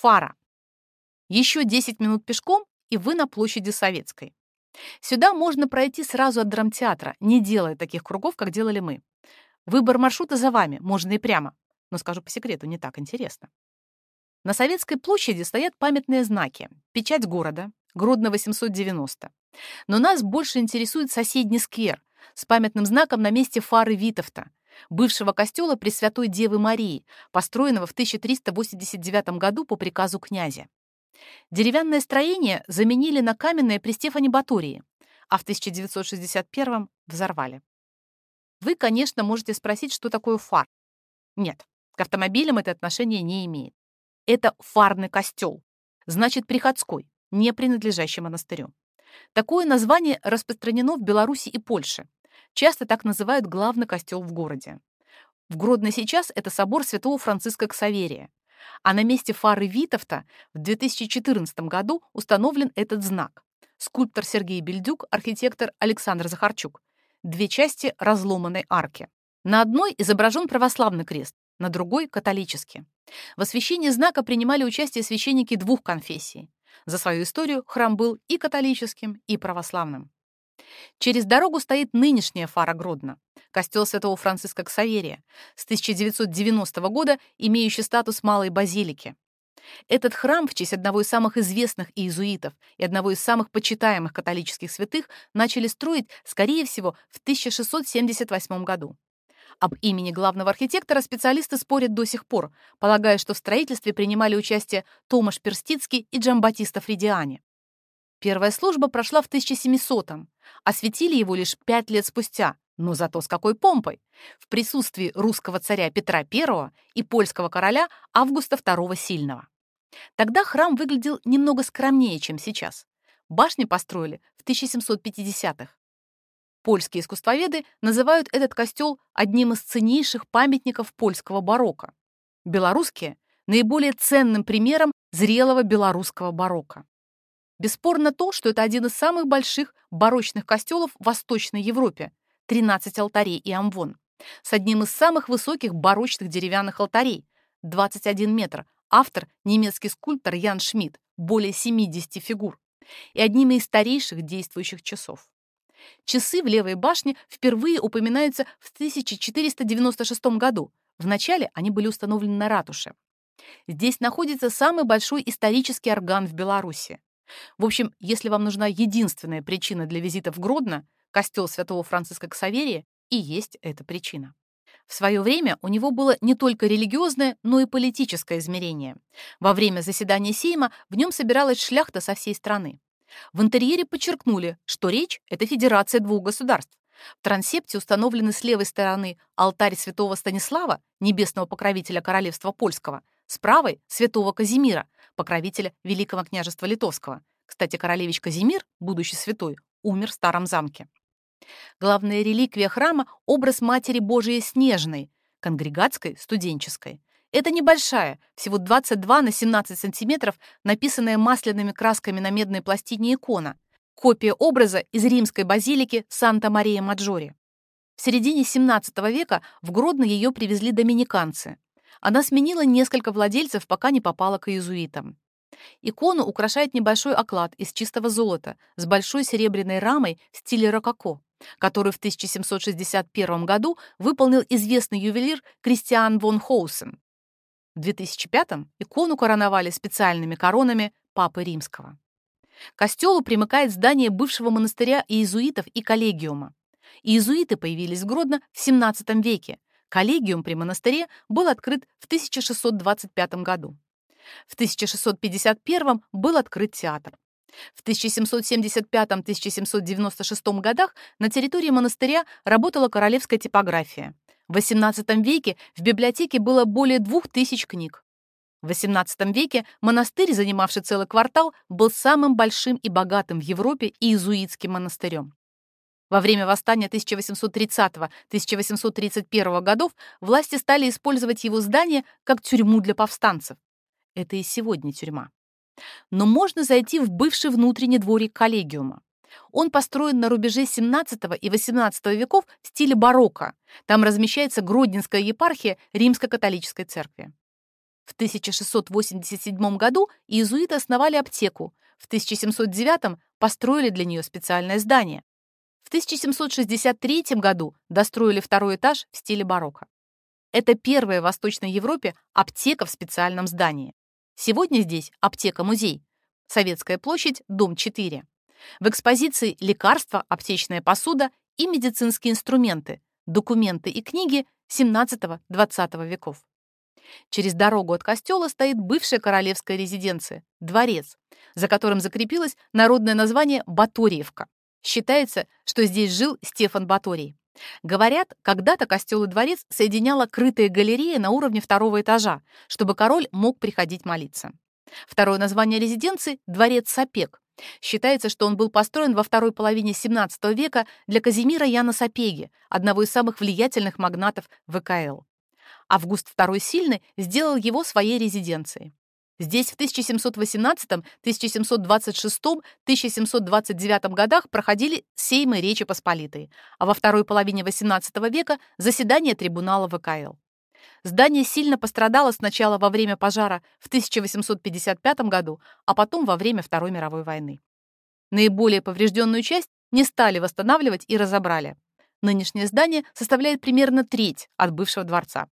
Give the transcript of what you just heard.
фара. Еще 10 минут пешком, и вы на площади Советской. Сюда можно пройти сразу от драмтеатра, не делая таких кругов, как делали мы. Выбор маршрута за вами, можно и прямо. Но скажу по секрету, не так интересно. На Советской площади стоят памятные знаки. Печать города, Гродно 890. Но нас больше интересует соседний сквер с памятным знаком на месте фары Витовта, бывшего костела Пресвятой Девы Марии, построенного в 1389 году по приказу князя. Деревянное строение заменили на каменное при Стефане Батории, а в 1961 взорвали. Вы, конечно, можете спросить, что такое фар. Нет, к автомобилям это отношение не имеет. Это фарный костел, значит, приходской, не принадлежащий монастырю. Такое название распространено в Беларуси и Польше. Часто так называют главный костел в городе. В Гродно сейчас это собор святого Франциска Ксаверия. А на месте фары Витовта в 2014 году установлен этот знак. Скульптор Сергей Бельдюк, архитектор Александр Захарчук. Две части разломанной арки. На одной изображен православный крест, на другой — католический. В освящении знака принимали участие священники двух конфессий. За свою историю храм был и католическим, и православным. Через дорогу стоит нынешняя фара Гродно, костел святого Франциска Ксаверия, с 1990 года имеющий статус малой базилики. Этот храм в честь одного из самых известных иезуитов и одного из самых почитаемых католических святых начали строить, скорее всего, в 1678 году. Об имени главного архитектора специалисты спорят до сих пор, полагая, что в строительстве принимали участие Томаш Перстицкий и Джамбатиста Фридиани. Первая служба прошла в 1700-м, осветили его лишь пять лет спустя, но зато с какой помпой! В присутствии русского царя Петра I и польского короля Августа II Сильного. Тогда храм выглядел немного скромнее, чем сейчас. Башни построили в 1750-х. Польские искусствоведы называют этот костел одним из ценнейших памятников польского барокко. Белорусские — наиболее ценным примером зрелого белорусского барокко. Бесспорно то, что это один из самых больших барочных костелов в Восточной Европе, 13 алтарей и амвон, с одним из самых высоких барочных деревянных алтарей, 21 метр, автор немецкий скульптор Ян Шмидт, более 70 фигур, и одними из старейших действующих часов. Часы в левой башне впервые упоминаются в 1496 году. Вначале они были установлены на ратуше. Здесь находится самый большой исторический орган в Беларуси. В общем, если вам нужна единственная причина для визита в Гродно, костел святого Франциска Ксаверия, и есть эта причина. В свое время у него было не только религиозное, но и политическое измерение. Во время заседания Сейма в нем собиралась шляхта со всей страны. В интерьере подчеркнули, что речь — это федерация двух государств. В трансепте установлены с левой стороны алтарь святого Станислава, небесного покровителя королевства польского, с правой — святого Казимира, покровителя Великого княжества Литовского. Кстати, королевич Казимир, будущий святой, умер в старом замке. Главная реликвия храма — образ Матери Божией Снежной, конгрегатской, студенческой. Это небольшая, всего 22 на 17 сантиметров, написанная масляными красками на медной пластине икона, копия образа из римской базилики Санта-Мария-Маджори. В середине 17 века в Гродно ее привезли доминиканцы. Она сменила несколько владельцев, пока не попала к иезуитам. Икону украшает небольшой оклад из чистого золота с большой серебряной рамой в стиле рококо, который в 1761 году выполнил известный ювелир Кристиан вон Хоусен. В 2005-м икону короновали специальными коронами Папы Римского. К костелу примыкает здание бывшего монастыря иезуитов и коллегиума. Иезуиты появились в Гродно в XVII веке, Коллегиум при монастыре был открыт в 1625 году. В 1651 был открыт театр. В 1775-1796 годах на территории монастыря работала королевская типография. В XVIII веке в библиотеке было более двух тысяч книг. В XVIII веке монастырь, занимавший целый квартал, был самым большим и богатым в Европе иезуитским монастырем. Во время восстания 1830-1831 годов власти стали использовать его здание как тюрьму для повстанцев. Это и сегодня тюрьма. Но можно зайти в бывший внутренний дворик коллегиума. Он построен на рубеже 17 и 18 веков в стиле барокко. Там размещается Гродненская епархия Римско-католической церкви. В 1687 году иезуиты основали аптеку, в 1709 построили для нее специальное здание. В 1763 году достроили второй этаж в стиле барокко. Это первая в Восточной Европе аптека в специальном здании. Сегодня здесь аптека-музей. Советская площадь, дом 4. В экспозиции лекарства, аптечная посуда и медицинские инструменты, документы и книги 17-20 веков. Через дорогу от костела стоит бывшая королевская резиденция – дворец, за которым закрепилось народное название Баториевка. Считается, что здесь жил Стефан Баторий. Говорят, когда-то костел и дворец соединяла крытая галерея на уровне второго этажа, чтобы король мог приходить молиться. Второе название резиденции – дворец Сапег. Считается, что он был построен во второй половине XVII века для Казимира Яна Сапеги, одного из самых влиятельных магнатов ВКЛ. Август II Сильный сделал его своей резиденцией. Здесь в 1718, 1726, 1729 годах проходили сеймы Речи Посполитой, а во второй половине XVIII века – заседания трибунала ВКЛ. Здание сильно пострадало сначала во время пожара в 1855 году, а потом во время Второй мировой войны. Наиболее поврежденную часть не стали восстанавливать и разобрали. Нынешнее здание составляет примерно треть от бывшего дворца.